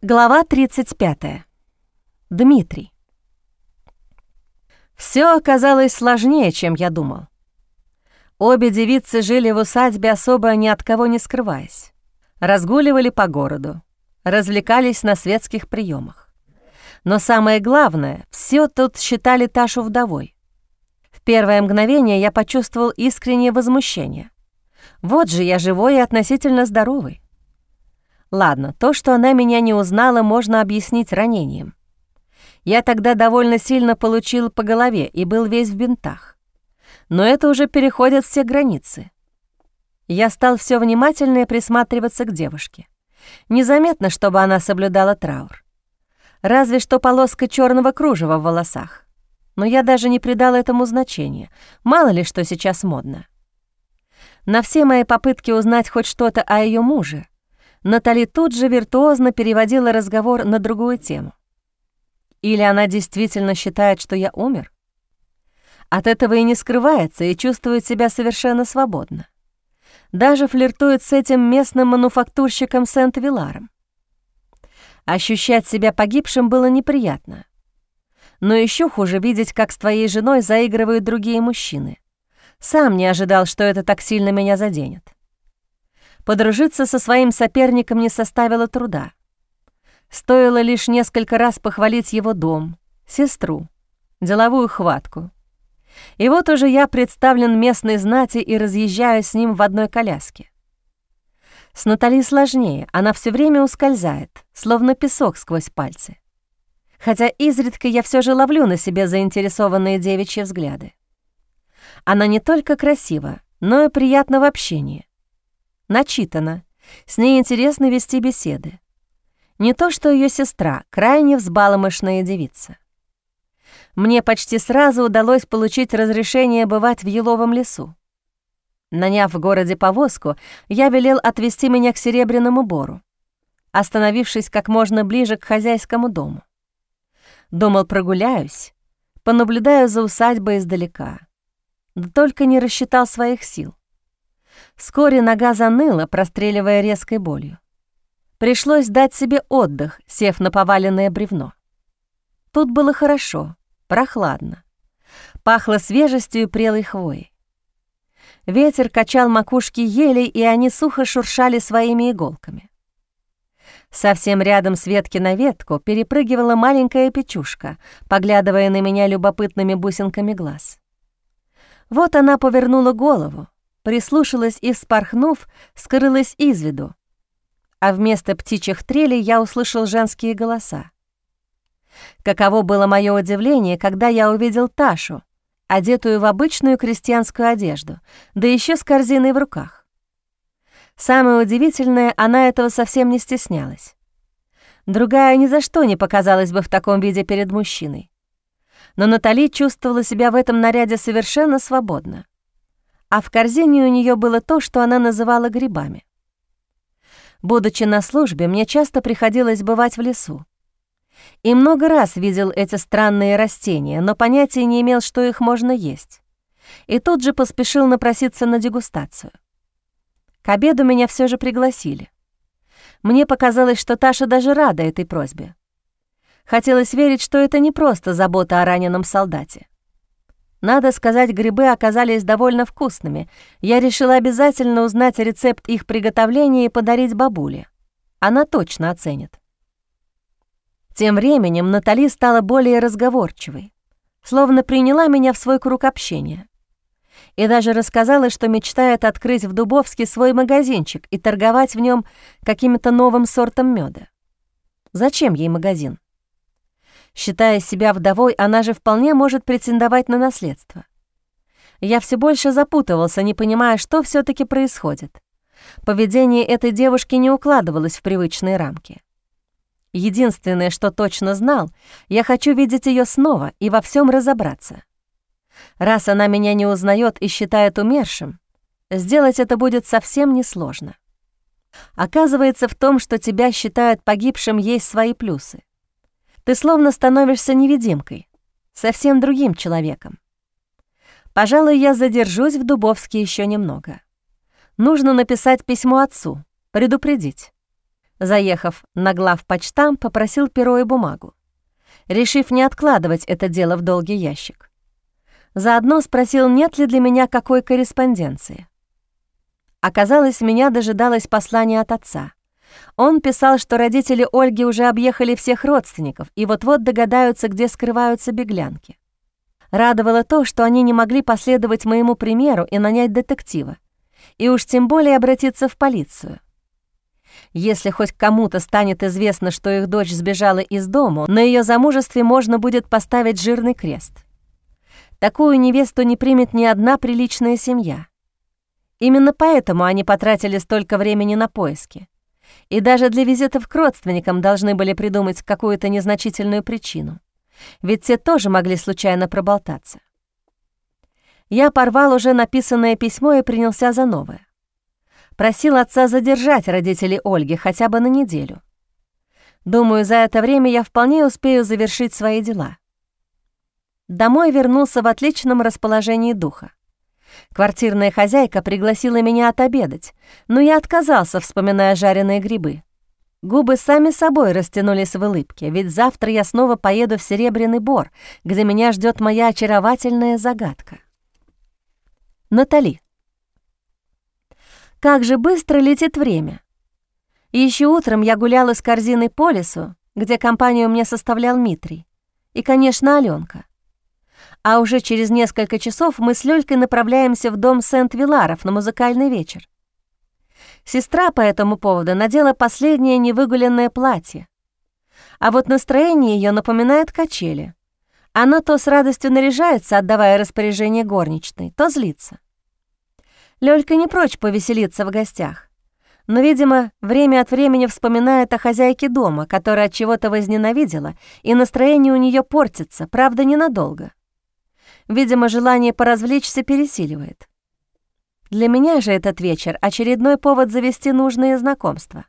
Глава 35. Дмитрий. Все оказалось сложнее, чем я думал. Обе девицы жили в усадьбе, особо ни от кого не скрываясь. Разгуливали по городу, развлекались на светских приемах. Но самое главное, все тут считали Ташу вдовой. В первое мгновение я почувствовал искреннее возмущение. Вот же я живой и относительно здоровый. Ладно, то, что она меня не узнала, можно объяснить ранением. Я тогда довольно сильно получил по голове и был весь в бинтах. Но это уже переходит все границы. Я стал все внимательнее присматриваться к девушке. Незаметно, чтобы она соблюдала траур. Разве что полоска черного кружева в волосах. Но я даже не придал этому значения. Мало ли, что сейчас модно. На все мои попытки узнать хоть что-то о ее муже Натали тут же виртуозно переводила разговор на другую тему. Или она действительно считает, что я умер? От этого и не скрывается, и чувствует себя совершенно свободно. Даже флиртует с этим местным мануфактурщиком Сент-Виларом. Ощущать себя погибшим было неприятно. Но еще хуже видеть, как с твоей женой заигрывают другие мужчины. Сам не ожидал, что это так сильно меня заденет. Подружиться со своим соперником не составило труда. Стоило лишь несколько раз похвалить его дом, сестру, деловую хватку. И вот уже я представлен местной знати и разъезжаю с ним в одной коляске. С Натали сложнее, она все время ускользает, словно песок сквозь пальцы. Хотя изредка я все же ловлю на себе заинтересованные девичьи взгляды. Она не только красива, но и приятна в общении начитана, с ней интересно вести беседы. Не то что ее сестра, крайне взбаломышная девица. Мне почти сразу удалось получить разрешение бывать в еловом лесу. Наняв в городе повозку, я велел отвезти меня к Серебряному бору, остановившись как можно ближе к хозяйскому дому. Думал, прогуляюсь, понаблюдаю за усадьбой издалека. Да только не рассчитал своих сил. Вскоре нога заныла, простреливая резкой болью. Пришлось дать себе отдых, сев на поваленное бревно. Тут было хорошо, прохладно. Пахло свежестью и прелой хвоей. Ветер качал макушки елей, и они сухо шуршали своими иголками. Совсем рядом с ветки на ветку перепрыгивала маленькая печушка, поглядывая на меня любопытными бусинками глаз. Вот она повернула голову, прислушалась и, вспорхнув, скрылась из виду. А вместо птичьих трелей я услышал женские голоса. Каково было мое удивление, когда я увидел Ташу, одетую в обычную крестьянскую одежду, да еще с корзиной в руках. Самое удивительное, она этого совсем не стеснялась. Другая ни за что не показалась бы в таком виде перед мужчиной. Но Натали чувствовала себя в этом наряде совершенно свободно а в корзине у нее было то, что она называла грибами. Будучи на службе, мне часто приходилось бывать в лесу. И много раз видел эти странные растения, но понятия не имел, что их можно есть. И тут же поспешил напроситься на дегустацию. К обеду меня все же пригласили. Мне показалось, что Таша даже рада этой просьбе. Хотелось верить, что это не просто забота о раненом солдате. Надо сказать, грибы оказались довольно вкусными. Я решила обязательно узнать рецепт их приготовления и подарить бабуле. Она точно оценит. Тем временем Натали стала более разговорчивой, словно приняла меня в свой круг общения. И даже рассказала, что мечтает открыть в Дубовске свой магазинчик и торговать в нем каким-то новым сортом меда. Зачем ей магазин? Считая себя вдовой, она же вполне может претендовать на наследство. Я все больше запутывался, не понимая, что все таки происходит. Поведение этой девушки не укладывалось в привычные рамки. Единственное, что точно знал, я хочу видеть ее снова и во всем разобраться. Раз она меня не узнает и считает умершим, сделать это будет совсем несложно. Оказывается, в том, что тебя считают погибшим, есть свои плюсы. Ты словно становишься невидимкой, совсем другим человеком. Пожалуй, я задержусь в Дубовске еще немного. Нужно написать письмо отцу, предупредить. Заехав на главпочтам, попросил перо и бумагу, решив не откладывать это дело в долгий ящик. Заодно спросил, нет ли для меня какой корреспонденции. Оказалось, меня дожидалось послание от отца. Он писал, что родители Ольги уже объехали всех родственников и вот-вот догадаются, где скрываются беглянки. Радовало то, что они не могли последовать моему примеру и нанять детектива, и уж тем более обратиться в полицию. Если хоть кому-то станет известно, что их дочь сбежала из дому, на ее замужестве можно будет поставить жирный крест. Такую невесту не примет ни одна приличная семья. Именно поэтому они потратили столько времени на поиски. И даже для визитов к родственникам должны были придумать какую-то незначительную причину. Ведь те тоже могли случайно проболтаться. Я порвал уже написанное письмо и принялся за новое. Просил отца задержать родителей Ольги хотя бы на неделю. Думаю, за это время я вполне успею завершить свои дела. Домой вернулся в отличном расположении духа. Квартирная хозяйка пригласила меня отобедать, но я отказался, вспоминая жареные грибы. Губы сами собой растянулись в улыбке, ведь завтра я снова поеду в Серебряный Бор, где меня ждет моя очаровательная загадка. Натали. Как же быстро летит время. Еще утром я гуляла с корзиной по лесу, где компанию мне составлял Митрий, и, конечно, Аленка а уже через несколько часов мы с Лёлькой направляемся в дом Сент-Виларов на музыкальный вечер. Сестра по этому поводу надела последнее невыгуленное платье. А вот настроение ее напоминает качели. Она то с радостью наряжается, отдавая распоряжение горничной, то злится. Лёлька не прочь повеселиться в гостях, но, видимо, время от времени вспоминает о хозяйке дома, которая от чего-то возненавидела, и настроение у нее портится, правда, ненадолго. Видимо, желание поразвлечься пересиливает. Для меня же этот вечер — очередной повод завести нужные знакомства.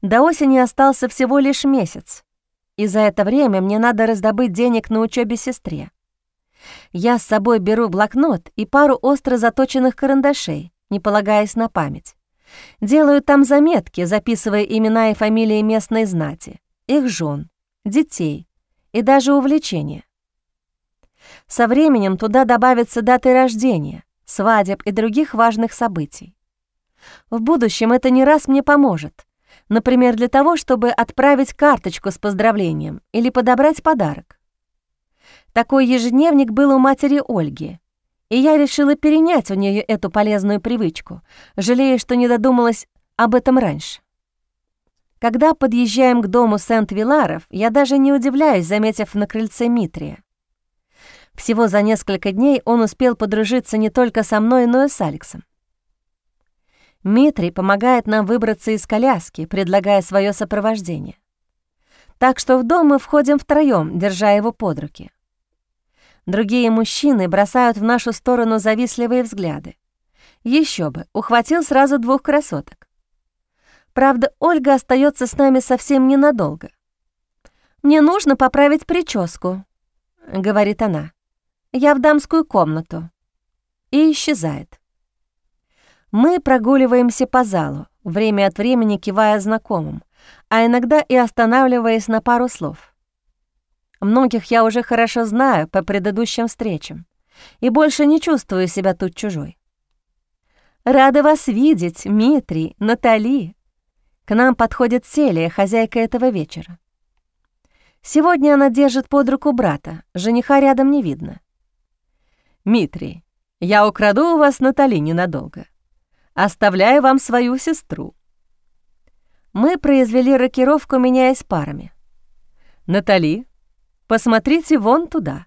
До осени остался всего лишь месяц, и за это время мне надо раздобыть денег на учебе сестре. Я с собой беру блокнот и пару остро заточенных карандашей, не полагаясь на память. Делаю там заметки, записывая имена и фамилии местной знати, их жен, детей и даже увлечения. Со временем туда добавятся даты рождения, свадеб и других важных событий. В будущем это не раз мне поможет, например, для того, чтобы отправить карточку с поздравлением или подобрать подарок. Такой ежедневник был у матери Ольги, и я решила перенять у нее эту полезную привычку, жалея, что не додумалась об этом раньше. Когда подъезжаем к дому Сент-Виларов, я даже не удивляюсь, заметив на крыльце Митрия. Всего за несколько дней он успел подружиться не только со мной, но и с Алексом. Митрий помогает нам выбраться из коляски, предлагая свое сопровождение. Так что в дом мы входим втроем, держа его под руки. Другие мужчины бросают в нашу сторону завистливые взгляды. Еще бы, ухватил сразу двух красоток. Правда, Ольга остается с нами совсем ненадолго. «Мне нужно поправить прическу», — говорит она. Я в дамскую комнату». И исчезает. Мы прогуливаемся по залу, время от времени кивая знакомым, а иногда и останавливаясь на пару слов. Многих я уже хорошо знаю по предыдущим встречам и больше не чувствую себя тут чужой. «Рада вас видеть, Митрий, Натали!» К нам подходит Селия, хозяйка этого вечера. Сегодня она держит под руку брата, жениха рядом не видно. «Митрий, я украду у вас Натали ненадолго. Оставляю вам свою сестру». Мы произвели рокировку, меняясь парами. «Натали, посмотрите вон туда».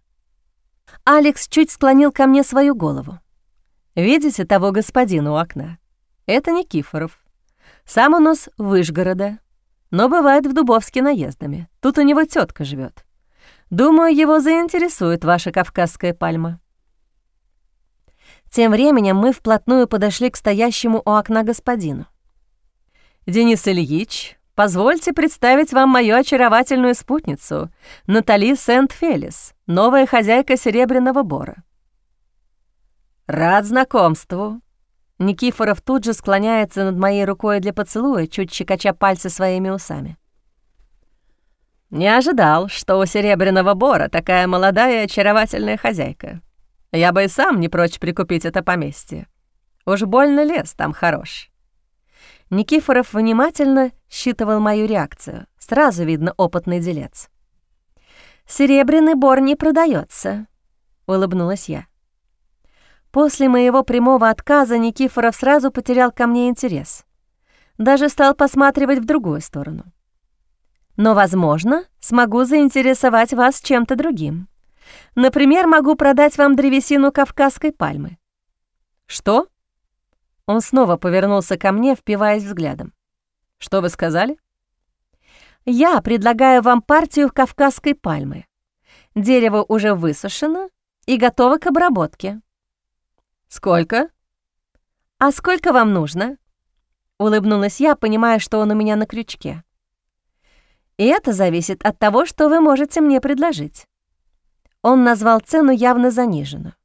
Алекс чуть склонил ко мне свою голову. «Видите того господина у окна? Это Никифоров. Сам он из Вышгорода, но бывает в Дубовске наездами. Тут у него тетка живет. Думаю, его заинтересует ваша кавказская пальма». Тем временем мы вплотную подошли к стоящему у окна господину. «Денис Ильич, позвольте представить вам мою очаровательную спутницу, Натали Сент-Фелис, новая хозяйка Серебряного Бора». «Рад знакомству», — Никифоров тут же склоняется над моей рукой для поцелуя, чуть щекоча пальцы своими усами. «Не ожидал, что у Серебряного Бора такая молодая и очаровательная хозяйка. Я бы и сам не прочь прикупить это поместье. Уж больно лес там хорош». Никифоров внимательно считывал мою реакцию. Сразу видно опытный делец. «Серебряный бор не продается, улыбнулась я. После моего прямого отказа Никифоров сразу потерял ко мне интерес. Даже стал посматривать в другую сторону. Но, возможно, смогу заинтересовать вас чем-то другим. Например, могу продать вам древесину кавказской пальмы. Что? Он снова повернулся ко мне, впиваясь взглядом. Что вы сказали? Я предлагаю вам партию кавказской пальмы. Дерево уже высушено и готово к обработке. «Сколько?» «А сколько вам нужно?» Улыбнулась я, понимая, что он у меня на крючке. «И это зависит от того, что вы можете мне предложить». Он назвал цену явно заниженную.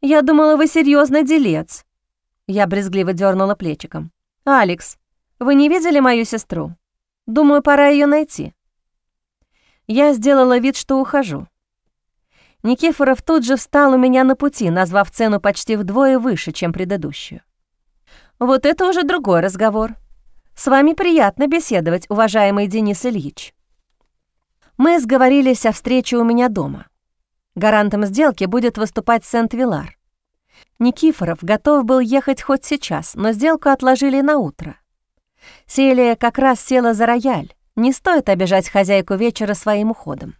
«Я думала, вы серьезный делец». Я брезгливо дернула плечиком. «Алекс, вы не видели мою сестру? Думаю, пора ее найти». Я сделала вид, что ухожу. Никифоров тут же встал у меня на пути, назвав цену почти вдвое выше, чем предыдущую. «Вот это уже другой разговор. С вами приятно беседовать, уважаемый Денис Ильич». Мы сговорились о встрече у меня дома. Гарантом сделки будет выступать Сент-Вилар. Никифоров готов был ехать хоть сейчас, но сделку отложили на утро. Селия как раз села за рояль. Не стоит обижать хозяйку вечера своим уходом.